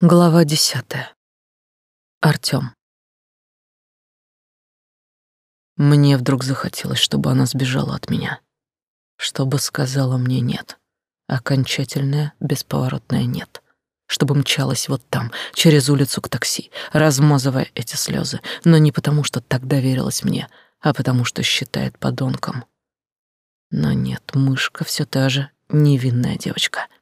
Глава десятая. Артём. Мне вдруг захотелось, чтобы она сбежала от меня, чтобы сказала мне нет, окончательное, бесповоротное нет, чтобы мчалась вот там, через улицу к такси, размазывая эти слезы, но не потому, что так доверилась мне, а потому, что считает подонком. Но нет, мышка все та же невинная девочка —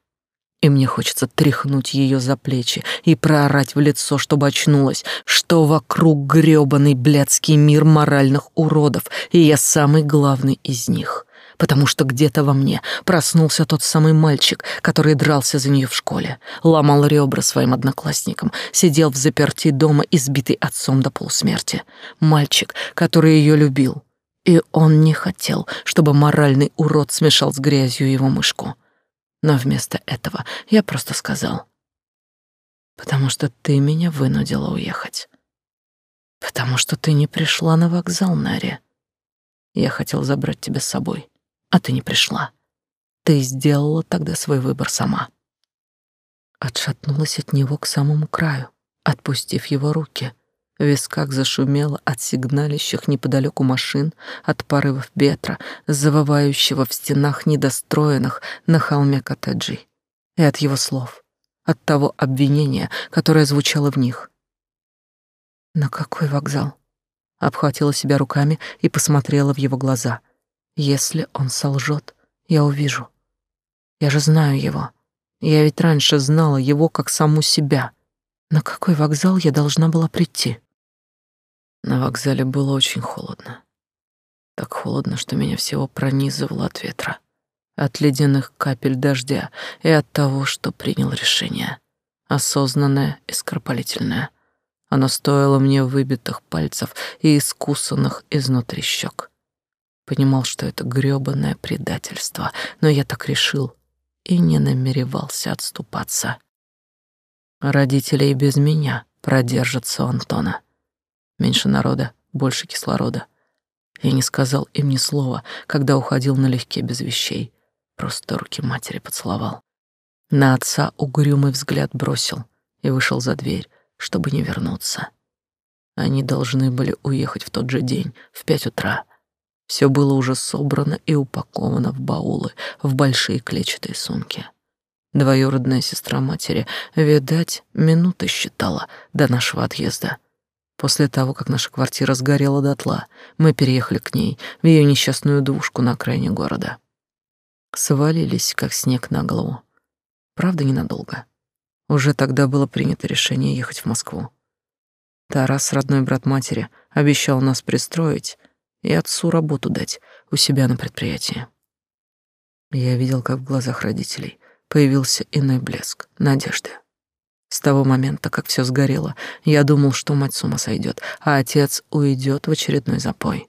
и мне хочется тряхнуть ее за плечи и проорать в лицо, чтобы очнулась, что вокруг грёбаный блядский мир моральных уродов, и я самый главный из них. Потому что где-то во мне проснулся тот самый мальчик, который дрался за нее в школе, ломал ребра своим одноклассникам, сидел в заперти дома, избитый отцом до полусмерти. Мальчик, который ее любил. И он не хотел, чтобы моральный урод смешал с грязью его мышку. Но вместо этого я просто сказал. Потому что ты меня вынудила уехать. Потому что ты не пришла на вокзал, Нари. Я хотел забрать тебя с собой, а ты не пришла. Ты сделала тогда свой выбор сама. Отшатнулась от него к самому краю, отпустив его руки — в висках зашумело от сигналящих неподалеку машин, от порывов ветра, завывающего в стенах недостроенных на холме коттеджей, и от его слов, от того обвинения, которое звучало в них. «На какой вокзал?» Обхватила себя руками и посмотрела в его глаза. «Если он солжет, я увижу. Я же знаю его. Я ведь раньше знала его как саму себя. На какой вокзал я должна была прийти?» На вокзале было очень холодно. Так холодно, что меня всего пронизывало от ветра, от ледяных капель дождя и от того, что принял решение. Осознанное и скоропалительное. Оно стоило мне выбитых пальцев и искусанных изнутри щек. Понимал, что это грёбаное предательство, но я так решил и не намеревался отступаться. Родители и без меня продержатся у Антона. Меньше народа, больше кислорода. Я не сказал им ни слова, когда уходил налегке без вещей. Просто руки матери поцеловал. На отца угрюмый взгляд бросил и вышел за дверь, чтобы не вернуться. Они должны были уехать в тот же день, в пять утра. Все было уже собрано и упаковано в баулы, в большие клетчатые сумки. Двоюродная сестра матери, видать, минуты считала до нашего отъезда — После того, как наша квартира сгорела дотла, мы переехали к ней, в ее несчастную двушку на окраине города. Свалились, как снег на голову. Правда, ненадолго. Уже тогда было принято решение ехать в Москву. Тарас, родной брат матери, обещал нас пристроить и отцу работу дать у себя на предприятии. Я видел, как в глазах родителей появился иной блеск, надежды. С того момента, как все сгорело, я думал, что мать с ума сойдет, а отец уйдет в очередной запой.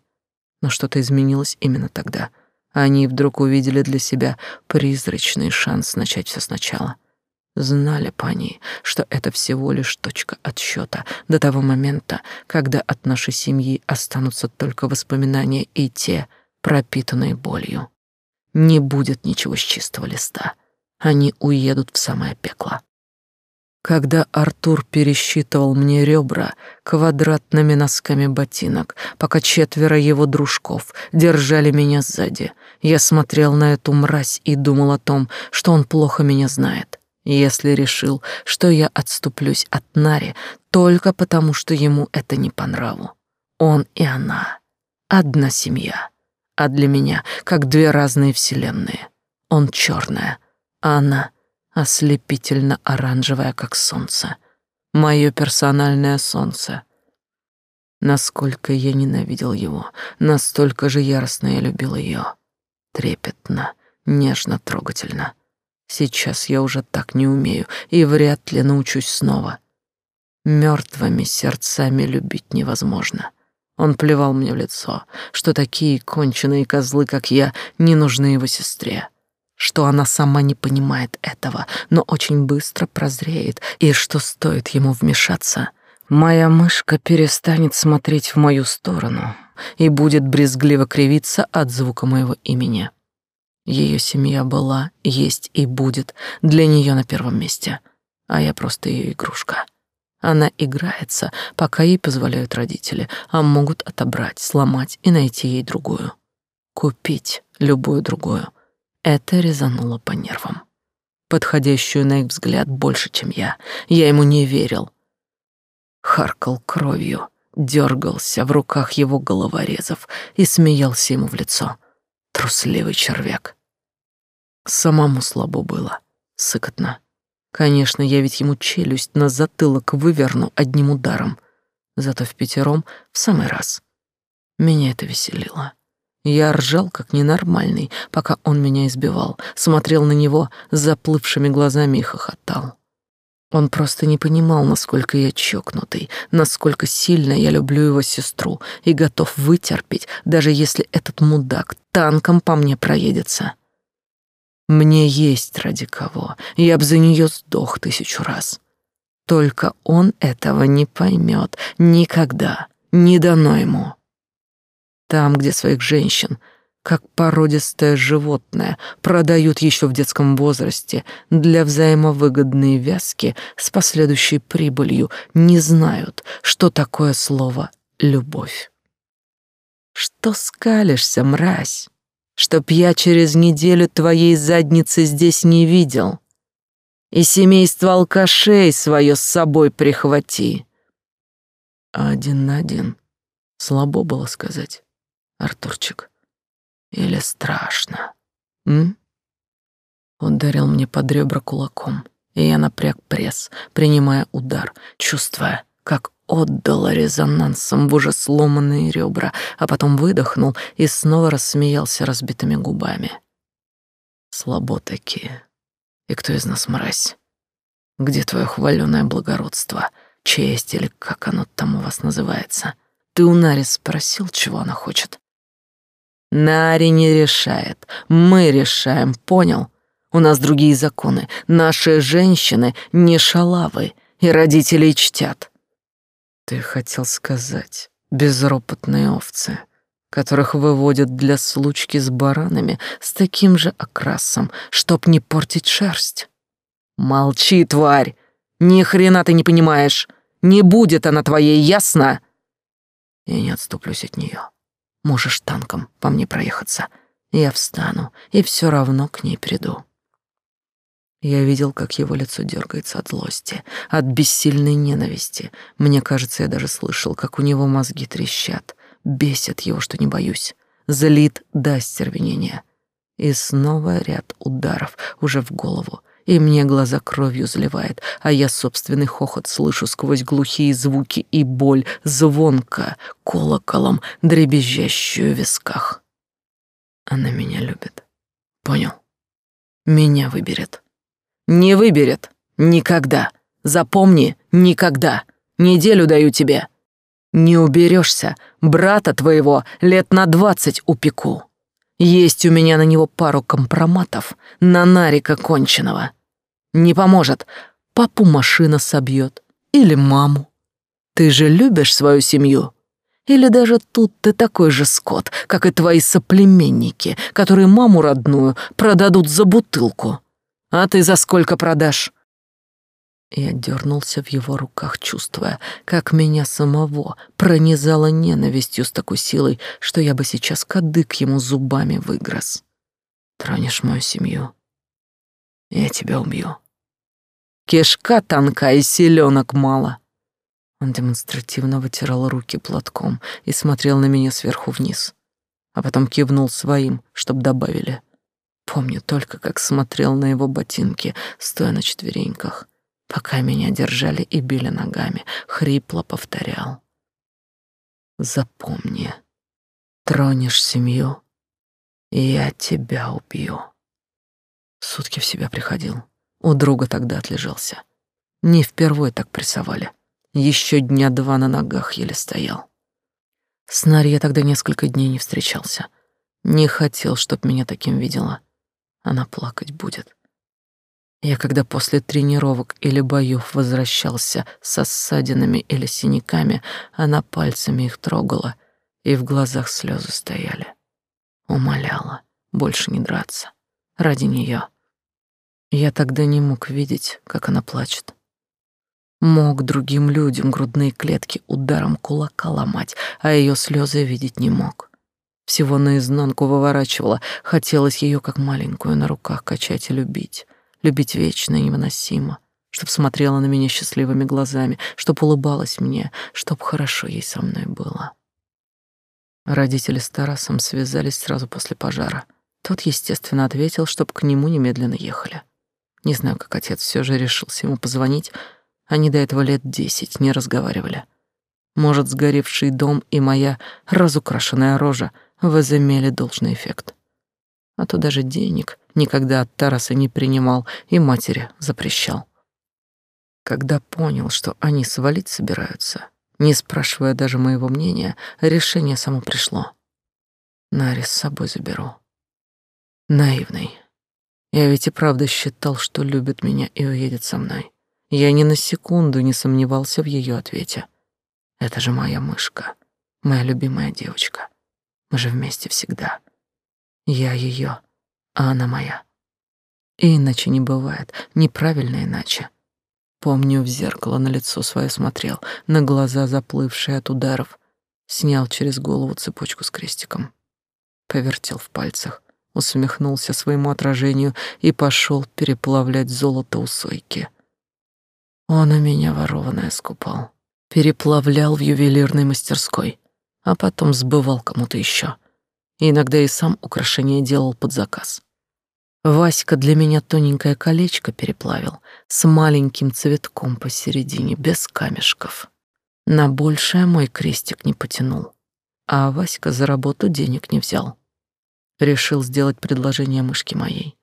Но что-то изменилось именно тогда. Они вдруг увидели для себя призрачный шанс начать все сначала. Знали по ней, что это всего лишь точка отсчета до того момента, когда от нашей семьи останутся только воспоминания и те, пропитанные болью. Не будет ничего с чистого листа. Они уедут в самое пекло. Когда Артур пересчитывал мне ребра квадратными носками ботинок, пока четверо его дружков держали меня сзади, я смотрел на эту мразь и думал о том, что он плохо меня знает. Если решил, что я отступлюсь от Нари только потому, что ему это не по нраву. Он и она. Одна семья. А для меня как две разные вселенные. Он черная, а она — ослепительно оранжевая, как солнце. Мое персональное солнце. Насколько я ненавидел его, настолько же яростно я любил ее. Трепетно, нежно, трогательно. Сейчас я уже так не умею и вряд ли научусь снова. Мертвыми сердцами любить невозможно. Он плевал мне в лицо, что такие конченые козлы, как я, не нужны его сестре что она сама не понимает этого, но очень быстро прозреет, и что стоит ему вмешаться, моя мышка перестанет смотреть в мою сторону и будет брезгливо кривиться от звука моего имени. Ее семья была, есть и будет для нее на первом месте. а я просто ее игрушка. Она играется, пока ей позволяют родители, а могут отобрать, сломать и найти ей другую. Купить любую другую. Это резануло по нервам. Подходящую на их взгляд больше, чем я. Я ему не верил. Харкал кровью, дергался в руках его головорезов и смеялся ему в лицо. Трусливый червяк. Самому слабо было, сыкотно. Конечно, я ведь ему челюсть на затылок выверну одним ударом. Зато в пятером в самый раз. Меня это веселило. Я ржал как ненормальный, пока он меня избивал, смотрел на него заплывшими глазами и хохотал. Он просто не понимал, насколько я чокнутый, насколько сильно я люблю его сестру и готов вытерпеть, даже если этот мудак танком по мне проедется. Мне есть ради кого, я б за нее сдох тысячу раз. Только он этого не поймет никогда, не дано ему. Там, где своих женщин, как породистое животное, продают еще в детском возрасте для взаимовыгодной вязки с последующей прибылью, не знают, что такое слово «любовь». Что скалишься, мразь? чтоб я через неделю твоей задницы здесь не видел. И семейство алкашей свое с собой прихвати. один на один. Слабо было сказать, Артурчик. Или страшно, м? Ударил мне под ребра кулаком, и я напряг пресс, принимая удар, чувствуя, как отдало резонансом в уже сломанные ребра, а потом выдохнул и снова рассмеялся разбитыми губами. Слабо такие. И кто из нас мразь? Где твое хваленое благородство, честь или как оно там у вас называется? Ты у Нари спросил, чего она хочет? Нари не решает, мы решаем, понял? У нас другие законы, наши женщины не шалавы, и родителей чтят. Ты хотел сказать, безропотные овцы, которых выводят для случки с баранами с таким же окрасом, чтоб не портить шерсть. Молчи, тварь! Ни хрена ты не понимаешь. Не будет она твоей, ясно? Я не отступлюсь от нее. Можешь танком по мне проехаться. Я встану и все равно к ней приду. Я видел, как его лицо дергается от злости, от бессильной ненависти. Мне кажется, я даже слышал, как у него мозги трещат. Бесит его, что не боюсь. Злит до остервенения. И снова ряд ударов уже в голову, и мне глаза кровью заливает, а я собственный хохот слышу сквозь глухие звуки и боль звонко, колоколом, дребезжащую в висках. Она меня любит. Понял? Меня выберет. Не выберет. Никогда. Запомни, никогда. Неделю даю тебе. Не уберешься, брата твоего лет на двадцать упеку. Есть у меня на него пару компроматов на Нарика конченого. Не поможет, папу машина собьет или маму. Ты же любишь свою семью. Или даже тут ты такой же скот, как и твои соплеменники, которые маму родную продадут за бутылку. А ты за сколько продашь?» Я дернулся в его руках, чувствуя, как меня самого пронизало ненавистью с такой силой, что я бы сейчас кадык ему зубами выгрыз. «Тронешь мою семью, я тебя убью. Кишка тонка и селенок мало». Он демонстративно вытирал руки платком и смотрел на меня сверху вниз, а потом кивнул своим, чтоб добавили. Помню только, как смотрел на его ботинки, стоя на четвереньках, пока меня держали и били ногами, хрипло повторял. Запомни, тронешь семью, я тебя убью. Сутки в себя приходил. У друга тогда отлежался. Не впервые так прессовали. Еще дня два на ногах еле стоял. С Нарь я тогда несколько дней не встречался. Не хотел, чтоб меня таким видела она плакать будет. Я когда после тренировок или боев возвращался со ссадинами или синяками, она пальцами их трогала, и в глазах слезы стояли. Умоляла больше не драться. Ради нее. Я тогда не мог видеть, как она плачет. Мог другим людям грудные клетки ударом кулака ломать, а ее слезы видеть не мог. Всего наизнанку выворачивала, хотелось ее как маленькую на руках качать и любить. Любить вечно и невыносимо, чтоб смотрела на меня счастливыми глазами, чтоб улыбалась мне, чтоб хорошо ей со мной было. Родители с Тарасом связались сразу после пожара. Тот, естественно, ответил, чтоб к нему немедленно ехали. Не знаю, как отец все же решился ему позвонить, они до этого лет десять не разговаривали. Может, сгоревший дом и моя разукрашенная рожа возымели должный эффект. А то даже денег никогда от Тараса не принимал и матери запрещал. Когда понял, что они свалить собираются, не спрашивая даже моего мнения, решение само пришло. Нари с собой заберу. Наивный. Я ведь и правда считал, что любит меня и уедет со мной. Я ни на секунду не сомневался в ее ответе. Это же моя мышка, моя любимая девочка. Мы же вместе всегда. Я ее, а она моя. И иначе не бывает, неправильно иначе. Помню, в зеркало на лицо свое смотрел, на глаза заплывшие от ударов, снял через голову цепочку с крестиком, повертел в пальцах, усмехнулся своему отражению и пошел переплавлять золото у сойки. Он у меня ворованное скупал, переплавлял в ювелирной мастерской, а потом сбывал кому-то еще. иногда и сам украшения делал под заказ. Васька для меня тоненькое колечко переплавил с маленьким цветком посередине, без камешков. На большее мой крестик не потянул, а Васька за работу денег не взял. Решил сделать предложение мышке моей.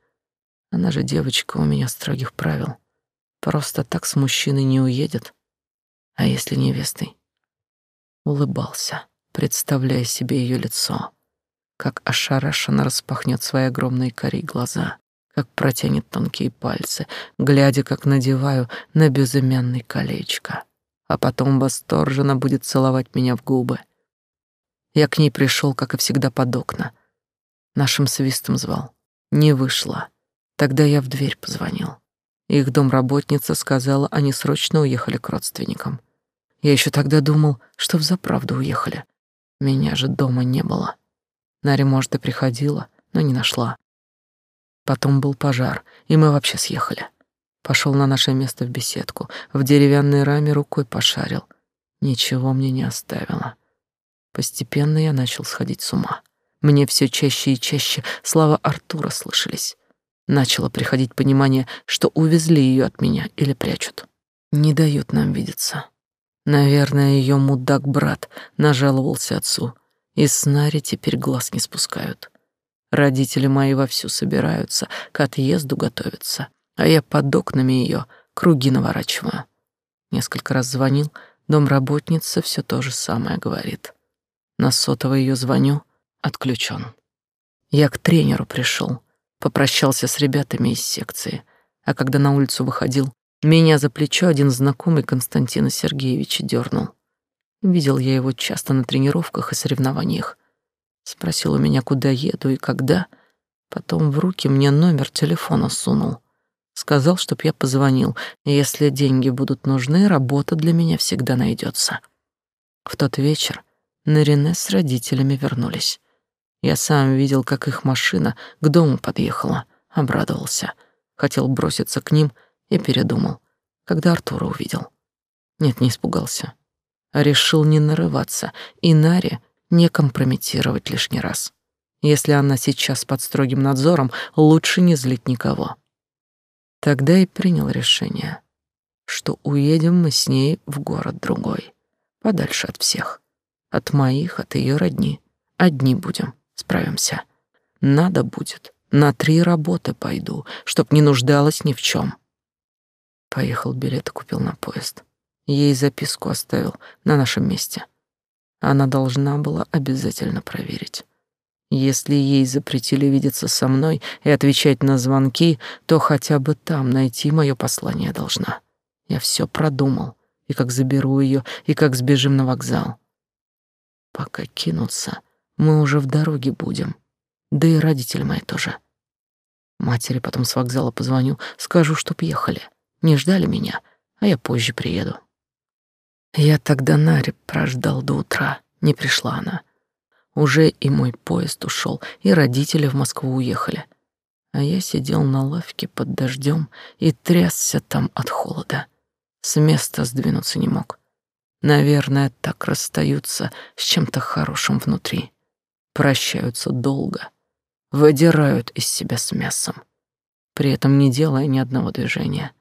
Она же девочка у меня строгих правил. Просто так с мужчиной не уедет. А если невестой? Улыбался, представляя себе ее лицо, как ошарашенно распахнет свои огромные кори глаза, как протянет тонкие пальцы, глядя, как надеваю на безымянный колечко, а потом восторженно будет целовать меня в губы. Я к ней пришел, как и всегда, под окна. Нашим свистом звал. Не вышла. Тогда я в дверь позвонил. Их домработница сказала, они срочно уехали к родственникам. Я еще тогда думал, что взаправду уехали. Меня же дома не было. Наря, может, и приходила, но не нашла. Потом был пожар, и мы вообще съехали. Пошел на наше место в беседку, в деревянной раме рукой пошарил. Ничего мне не оставило. Постепенно я начал сходить с ума. Мне все чаще и чаще слова Артура слышались. Начало приходить понимание, что увезли ее от меня или прячут. Не дают нам видеться. Наверное, ее мудак-брат нажаловался отцу, и с Нари теперь глаз не спускают. Родители мои вовсю собираются, к отъезду готовятся, а я под окнами ее круги наворачиваю. Несколько раз звонил, домработница все то же самое говорит. На сотовый ее звоню, отключен. Я к тренеру пришел, попрощался с ребятами из секции, а когда на улицу выходил, меня за плечо один знакомый Константина Сергеевича дернул. Видел я его часто на тренировках и соревнованиях. Спросил у меня, куда еду и когда. Потом в руки мне номер телефона сунул. Сказал, чтоб я позвонил. Если деньги будут нужны, работа для меня всегда найдется. В тот вечер Нарине с родителями вернулись. Я сам видел, как их машина к дому подъехала. Обрадовался. Хотел броситься к ним и передумал, когда Артура увидел. Нет, не испугался. А решил не нарываться и Наре не компрометировать лишний раз. Если она сейчас под строгим надзором, лучше не злить никого. Тогда и принял решение, что уедем мы с ней в город другой, подальше от всех, от моих, от ее родни. Одни будем справимся. Надо будет, на три работы пойду, чтоб не нуждалась ни в чем. Поехал билет и купил на поезд. Ей записку оставил на нашем месте. Она должна была обязательно проверить. Если ей запретили видеться со мной и отвечать на звонки, то хотя бы там найти мое послание должна. Я все продумал, и как заберу ее, и как сбежим на вокзал. Пока кинуться, мы уже в дороге будем. Да и родители мои тоже. Матери потом с вокзала позвоню, скажу, чтоб ехали. Не ждали меня, а я позже приеду. Я тогда Наре прождал до утра, не пришла она. Уже и мой поезд ушел, и родители в Москву уехали. А я сидел на лавке под дождем и трясся там от холода. С места сдвинуться не мог. Наверное, так расстаются с чем-то хорошим внутри. Прощаются долго, выдирают из себя с мясом, при этом не делая ни одного движения.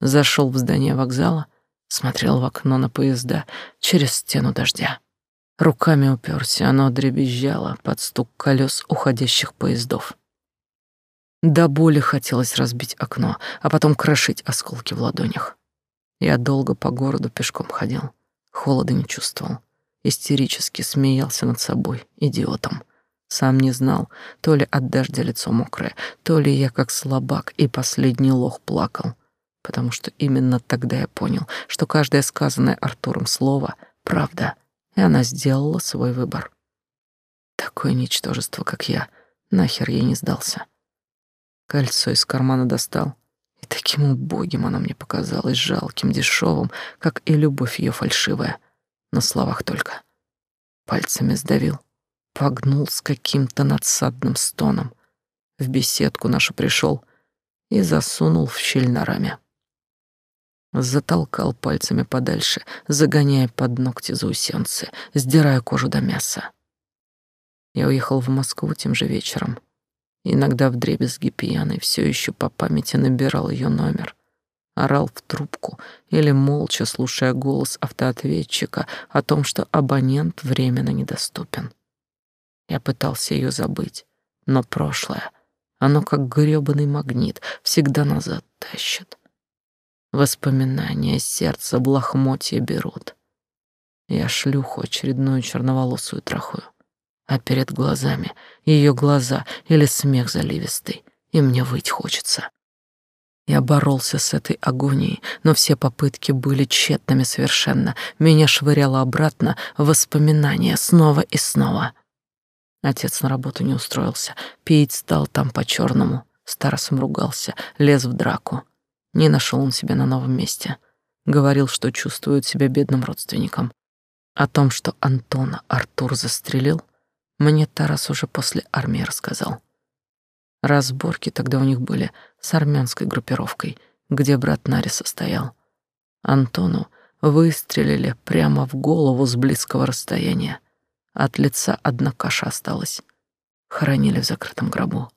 Зашел в здание вокзала, смотрел в окно на поезда через стену дождя. Руками уперся, оно дребезжало под стук колес уходящих поездов. До боли хотелось разбить окно, а потом крошить осколки в ладонях. Я долго по городу пешком ходил, холода не чувствовал, истерически смеялся над собой, идиотом. Сам не знал, то ли от дождя лицо мокрое, то ли я как слабак и последний лох плакал, потому что именно тогда я понял, что каждое сказанное Артуром слово — правда — и она сделала свой выбор. Такое ничтожество, как я, нахер ей не сдался. Кольцо из кармана достал, и таким убогим оно мне показалось, жалким, дешевым, как и любовь ее фальшивая, на словах только. Пальцами сдавил, погнул с каким-то надсадным стоном. В беседку нашу пришел и засунул в щель на раме затолкал пальцами подальше, загоняя под ногти заусенцы, сдирая кожу до мяса. Я уехал в Москву тем же вечером. Иногда в дребезги пьяный все еще по памяти набирал ее номер. Орал в трубку или молча слушая голос автоответчика о том, что абонент временно недоступен. Я пытался ее забыть, но прошлое, оно как грёбаный магнит, всегда назад тащит. Воспоминания сердца в лохмотье берут. Я шлюху очередную черноволосую трахаю, а перед глазами ее глаза или смех заливистый, и мне выть хочется. Я боролся с этой агонией, но все попытки были тщетными совершенно. Меня швыряло обратно воспоминания снова и снова. Отец на работу не устроился, пить стал там по-черному, старосом ругался, лез в драку. Не нашел он себя на новом месте. Говорил, что чувствует себя бедным родственником. О том, что Антона Артур застрелил, мне Тарас уже после армии рассказал. Разборки тогда у них были с армянской группировкой, где брат Нариса стоял. Антону выстрелили прямо в голову с близкого расстояния. От лица одна каша осталась. Хоронили в закрытом гробу.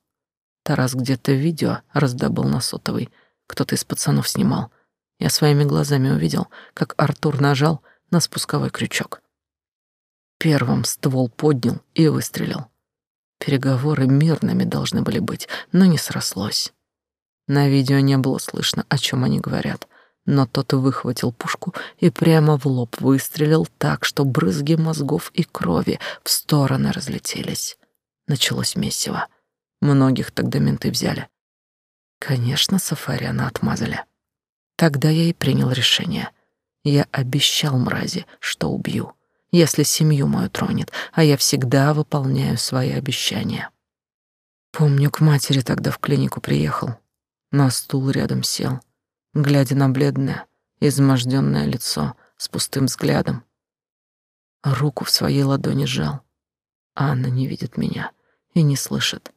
Тарас где-то видео раздобыл на сотовый — кто-то из пацанов снимал. Я своими глазами увидел, как Артур нажал на спусковой крючок. Первым ствол поднял и выстрелил. Переговоры мирными должны были быть, но не срослось. На видео не было слышно, о чем они говорят, но тот выхватил пушку и прямо в лоб выстрелил так, что брызги мозгов и крови в стороны разлетелись. Началось месиво. Многих тогда менты взяли. Конечно, Сафариана отмазали. Тогда я и принял решение. Я обещал мрази, что убью, если семью мою тронет, а я всегда выполняю свои обещания. Помню, к матери тогда в клинику приехал, на стул рядом сел, глядя на бледное, изможденное лицо с пустым взглядом. Руку в своей ладони сжал. Анна не видит меня и не слышит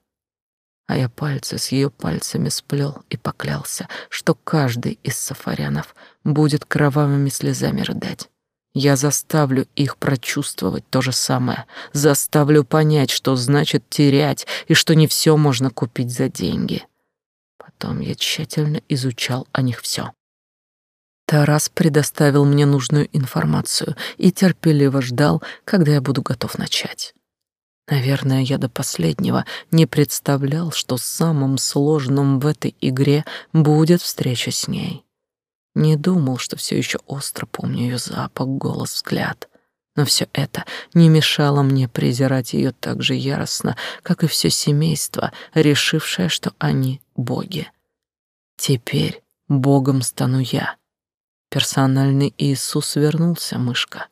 а я пальцы с ее пальцами сплел и поклялся, что каждый из сафарянов будет кровавыми слезами рыдать. Я заставлю их прочувствовать то же самое, заставлю понять, что значит терять и что не все можно купить за деньги. Потом я тщательно изучал о них все. Тарас предоставил мне нужную информацию и терпеливо ждал, когда я буду готов начать. Наверное, я до последнего не представлял, что самым сложным в этой игре будет встреча с ней. Не думал, что все еще остро помню ее запах, голос, взгляд. Но все это не мешало мне презирать ее так же яростно, как и все семейство, решившее, что они боги. Теперь богом стану я. Персональный Иисус вернулся, мышка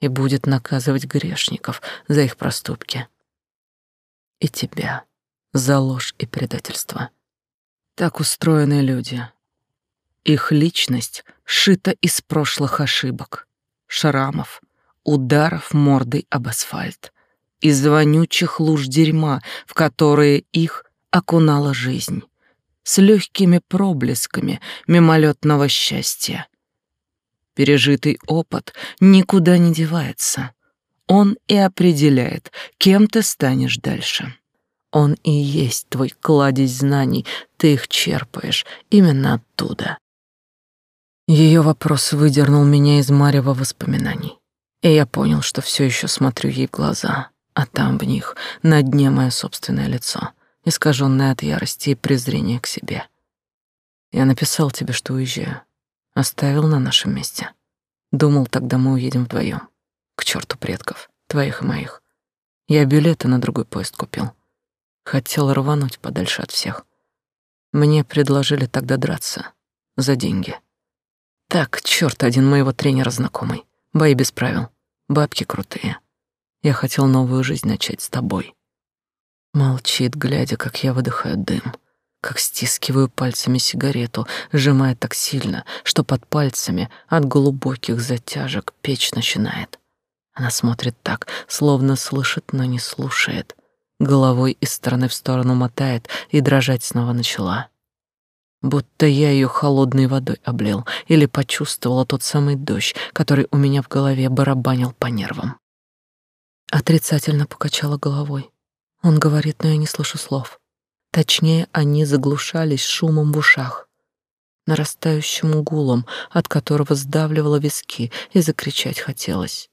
и будет наказывать грешников за их проступки. И тебя за ложь и предательство. Так устроены люди. Их личность шита из прошлых ошибок, шрамов, ударов мордой об асфальт, из вонючих луж дерьма, в которые их окунала жизнь, с легкими проблесками мимолетного счастья. Пережитый опыт никуда не девается. Он и определяет, кем ты станешь дальше. Он и есть твой кладезь знаний, ты их черпаешь именно оттуда. Ее вопрос выдернул меня из марева воспоминаний, и я понял, что все еще смотрю ей в глаза, а там в них на дне мое собственное лицо, искаженное от ярости и презрения к себе. Я написал тебе, что уезжаю, оставил на нашем месте. Думал, тогда мы уедем вдвоем. К черту предков, твоих и моих. Я билеты на другой поезд купил. Хотел рвануть подальше от всех. Мне предложили тогда драться за деньги. Так, черт один моего тренера знакомый. Бои без правил. Бабки крутые. Я хотел новую жизнь начать с тобой. Молчит, глядя, как я выдыхаю дым, как стискиваю пальцами сигарету, сжимая так сильно, что под пальцами от глубоких затяжек печь начинает. Она смотрит так, словно слышит, но не слушает. Головой из стороны в сторону мотает и дрожать снова начала. Будто я ее холодной водой облил или почувствовала тот самый дождь, который у меня в голове барабанил по нервам. Отрицательно покачала головой. Он говорит, но я не слышу слов. Точнее, они заглушались шумом в ушах, нарастающим гулом, от которого сдавливало виски и закричать хотелось.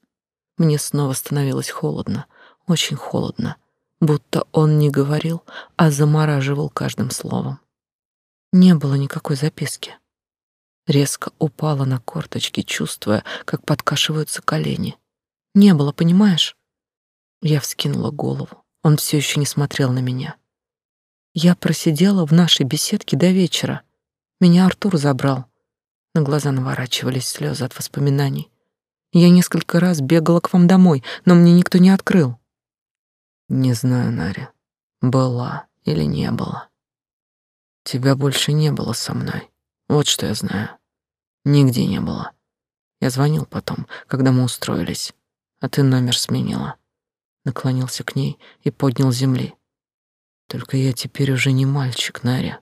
Мне снова становилось холодно, очень холодно будто он не говорил, а замораживал каждым словом. Не было никакой записки. Резко упала на корточки, чувствуя, как подкашиваются колени. Не было, понимаешь? Я вскинула голову. Он все еще не смотрел на меня. Я просидела в нашей беседке до вечера. Меня Артур забрал. На глаза наворачивались слезы от воспоминаний. Я несколько раз бегала к вам домой, но мне никто не открыл. Не знаю, Наря, была или не была. Тебя больше не было со мной. Вот что я знаю. Нигде не было. Я звонил потом, когда мы устроились, а ты номер сменила. Наклонился к ней и поднял земли. Только я теперь уже не мальчик, Наря.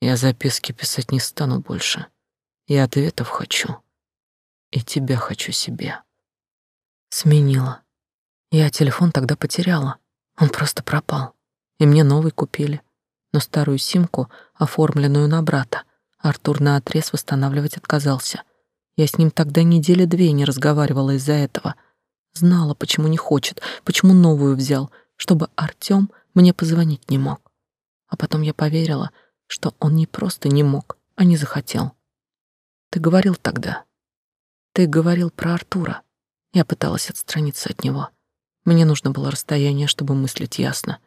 Я записки писать не стану больше. Я ответов хочу. И тебя хочу себе. Сменила. Я телефон тогда потеряла. Он просто пропал. И мне новый купили. Но старую симку, оформленную на брата, Артур наотрез восстанавливать отказался. Я с ним тогда недели две не разговаривала из-за этого. Знала, почему не хочет, почему новую взял, чтобы Артём мне позвонить не мог. А потом я поверила, что он не просто не мог, а не захотел. Ты говорил тогда. Ты говорил про Артура. Я пыталась отстраниться от него. Мне нужно было расстояние, чтобы мыслить ясно,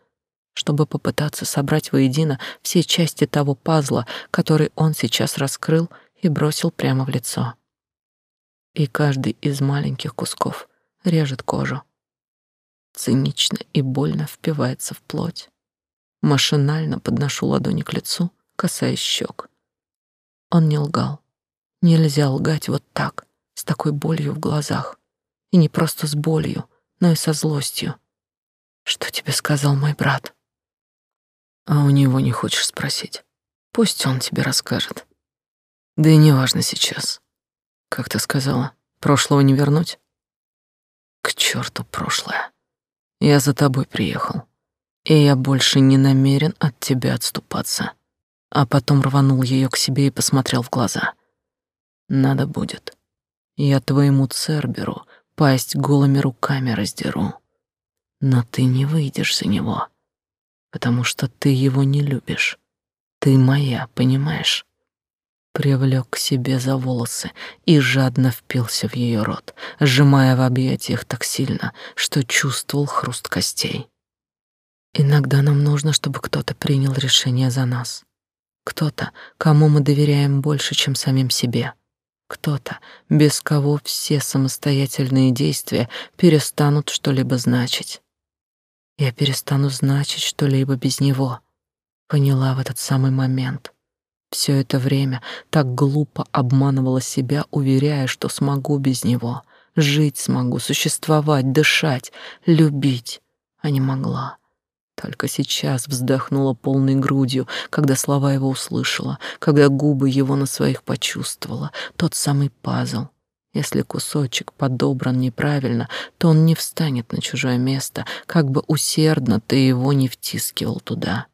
чтобы попытаться собрать воедино все части того пазла, который он сейчас раскрыл и бросил прямо в лицо. И каждый из маленьких кусков режет кожу. Цинично и больно впивается в плоть. Машинально подношу ладони к лицу, касаясь щек. Он не лгал. Нельзя лгать вот так, с такой болью в глазах. И не просто с болью, но и со злостью. Что тебе сказал мой брат? А у него не хочешь спросить. Пусть он тебе расскажет. Да и неважно сейчас. Как ты сказала, прошлого не вернуть? К черту прошлое. Я за тобой приехал, и я больше не намерен от тебя отступаться. А потом рванул ее к себе и посмотрел в глаза. Надо будет. Я твоему Церберу пасть голыми руками раздеру. Но ты не выйдешь за него, потому что ты его не любишь. Ты моя, понимаешь? Привлек к себе за волосы и жадно впился в ее рот, сжимая в объятиях так сильно, что чувствовал хруст костей. Иногда нам нужно, чтобы кто-то принял решение за нас. Кто-то, кому мы доверяем больше, чем самим себе кто-то, без кого все самостоятельные действия перестанут что-либо значить. Я перестану значить что-либо без него. Поняла в этот самый момент. Все это время так глупо обманывала себя, уверяя, что смогу без него. Жить смогу, существовать, дышать, любить. А не могла. Только сейчас вздохнула полной грудью, когда слова его услышала, когда губы его на своих почувствовала. Тот самый пазл. Если кусочек подобран неправильно, то он не встанет на чужое место, как бы усердно ты его не втискивал туда.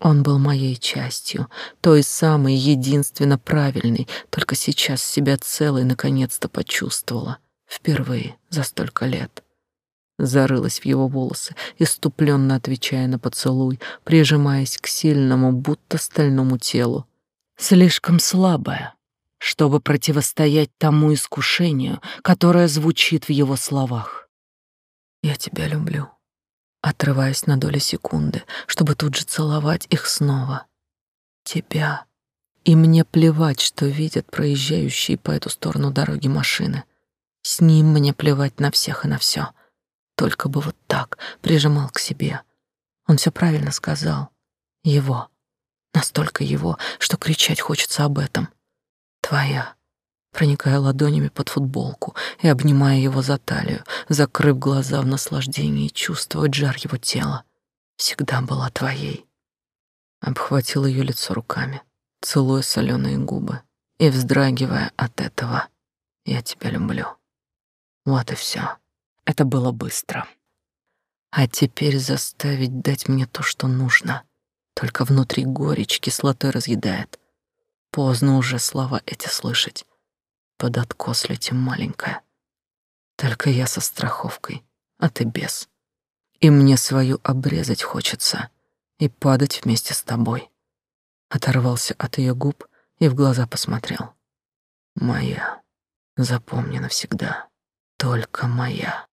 Он был моей частью, той самой единственно правильной, только сейчас себя целой наконец-то почувствовала. Впервые за столько лет. Зарылась в его волосы, иступленно отвечая на поцелуй, прижимаясь к сильному, будто стальному телу. Слишком слабая, чтобы противостоять тому искушению, которое звучит в его словах. «Я тебя люблю», отрываясь на доли секунды, чтобы тут же целовать их снова. Тебя. И мне плевать, что видят проезжающие по эту сторону дороги машины. С ним мне плевать на всех и на все. Только бы вот так прижимал к себе. Он все правильно сказал. Его. Настолько его, что кричать хочется об этом. Твоя проникая ладонями под футболку и обнимая его за талию, закрыв глаза в наслаждении чувствовать жар его тела. Всегда была твоей. Обхватил ее лицо руками, целуя соленые губы и вздрагивая от этого. Я тебя люблю. Вот и все. Это было быстро. А теперь заставить дать мне то, что нужно. Только внутри горечь кислотой разъедает. Поздно уже слова эти слышать. Под откос летим, маленькая. Только я со страховкой, а ты без. И мне свою обрезать хочется и падать вместе с тобой. Оторвался от ее губ и в глаза посмотрел. Моя, запомни навсегда, только моя.